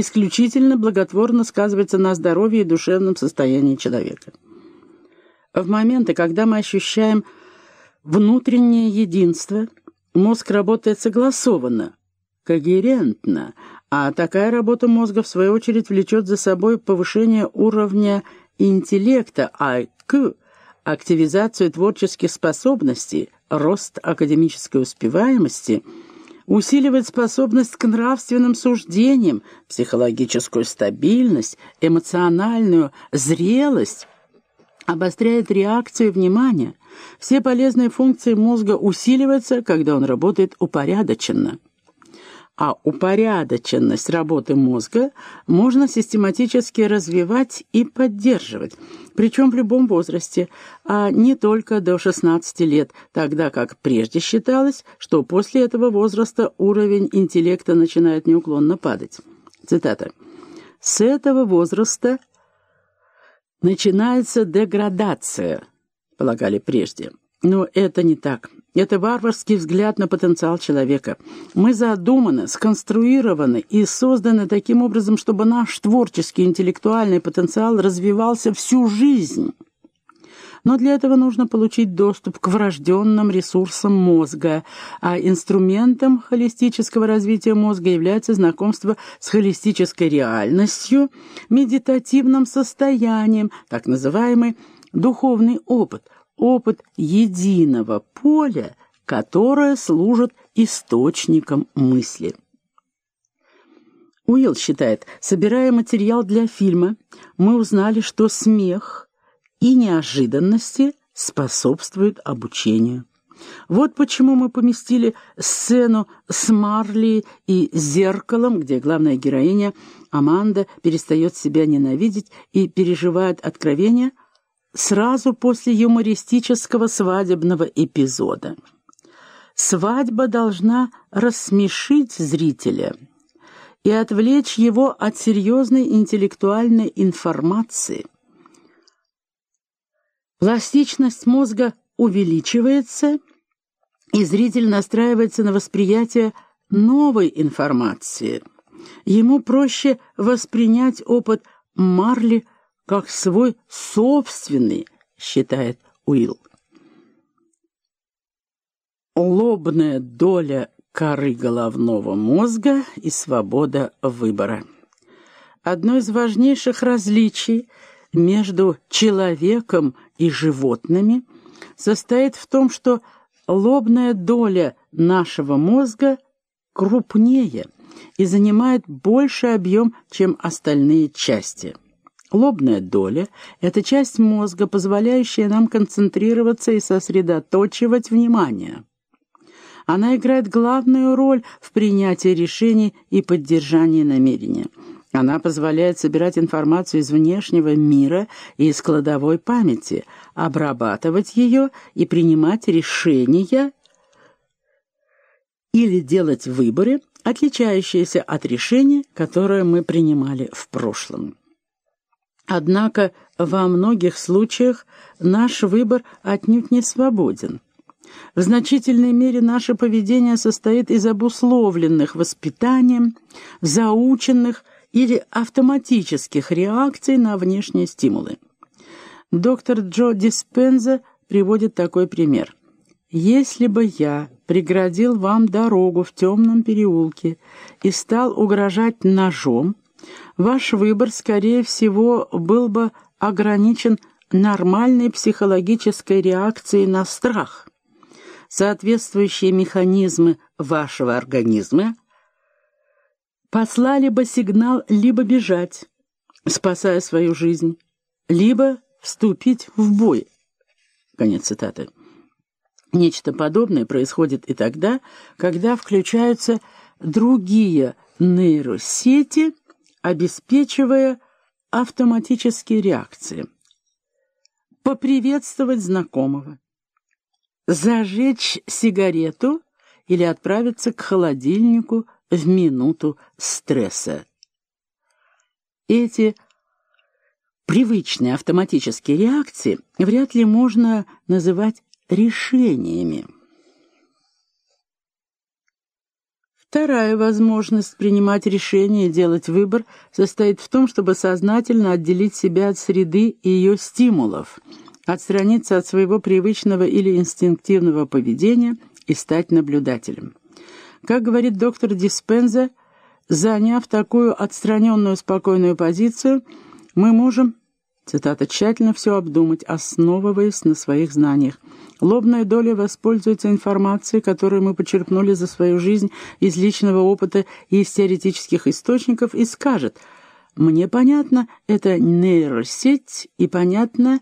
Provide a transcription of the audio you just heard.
исключительно благотворно сказывается на здоровье и душевном состоянии человека. В моменты, когда мы ощущаем внутреннее единство, мозг работает согласованно, когерентно, а такая работа мозга, в свою очередь, влечет за собой повышение уровня интеллекта, IQ, активизацию творческих способностей, рост академической успеваемости – усиливает способность к нравственным суждениям, психологическую стабильность, эмоциональную зрелость, обостряет реакцию внимания. Все полезные функции мозга усиливаются, когда он работает упорядоченно а упорядоченность работы мозга можно систематически развивать и поддерживать, причем в любом возрасте, а не только до 16 лет, тогда как прежде считалось, что после этого возраста уровень интеллекта начинает неуклонно падать. Цитата. «С этого возраста начинается деградация», полагали прежде. Но это не так. Это варварский взгляд на потенциал человека. Мы задуманы, сконструированы и созданы таким образом, чтобы наш творческий интеллектуальный потенциал развивался всю жизнь. Но для этого нужно получить доступ к врожденным ресурсам мозга, а инструментом холистического развития мозга является знакомство с холистической реальностью, медитативным состоянием, так называемый духовный опыт – опыт единого поля, которое служит источником мысли. Уилл считает, собирая материал для фильма, мы узнали, что смех и неожиданности способствуют обучению. Вот почему мы поместили сцену с Марли и зеркалом, где главная героиня Аманда перестает себя ненавидеть и переживает откровение – сразу после юмористического свадебного эпизода. Свадьба должна рассмешить зрителя и отвлечь его от серьезной интеллектуальной информации. Пластичность мозга увеличивается, и зритель настраивается на восприятие новой информации. Ему проще воспринять опыт Марли – как свой собственный, считает Уилл. Лобная доля коры головного мозга и свобода выбора. Одно из важнейших различий между человеком и животными состоит в том, что лобная доля нашего мозга крупнее и занимает больший объем, чем остальные части. Лобная доля – это часть мозга, позволяющая нам концентрироваться и сосредоточивать внимание. Она играет главную роль в принятии решений и поддержании намерения. Она позволяет собирать информацию из внешнего мира и из кладовой памяти, обрабатывать ее и принимать решения или делать выборы, отличающиеся от решений, которые мы принимали в прошлом. Однако во многих случаях наш выбор отнюдь не свободен. В значительной мере наше поведение состоит из обусловленных воспитанием, заученных или автоматических реакций на внешние стимулы. Доктор Джо Диспенза приводит такой пример. «Если бы я преградил вам дорогу в темном переулке и стал угрожать ножом, ваш выбор, скорее всего, был бы ограничен нормальной психологической реакцией на страх. Соответствующие механизмы вашего организма послали бы сигнал либо бежать, спасая свою жизнь, либо вступить в бой. Конец цитаты. Нечто подобное происходит и тогда, когда включаются другие нейросети, обеспечивая автоматические реакции. Поприветствовать знакомого. Зажечь сигарету или отправиться к холодильнику в минуту стресса. Эти привычные автоматические реакции вряд ли можно называть решениями. Вторая возможность принимать решение и делать выбор состоит в том, чтобы сознательно отделить себя от среды и ее стимулов, отстраниться от своего привычного или инстинктивного поведения и стать наблюдателем. Как говорит доктор Диспенза, заняв такую отстраненную спокойную позицию, мы можем Цитата «тщательно все обдумать, основываясь на своих знаниях. Лобная доля воспользуется информацией, которую мы почерпнули за свою жизнь из личного опыта и из теоретических источников, и скажет «Мне понятно, это нейросеть, и понятно,